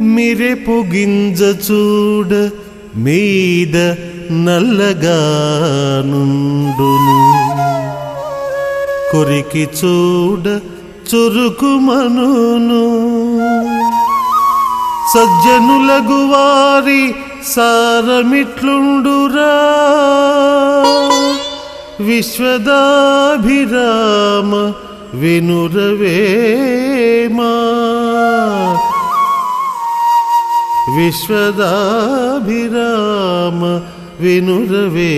మిరెపు గింజ చూడ మీద నల్లగానుండును. కొరికి చూడ చురుకుమనును. సజ్జనులగు వారి సారమిట్లుండురా. విశ్వదాభిరామ వినురవేమా विश्वदाभिराम विनुरवे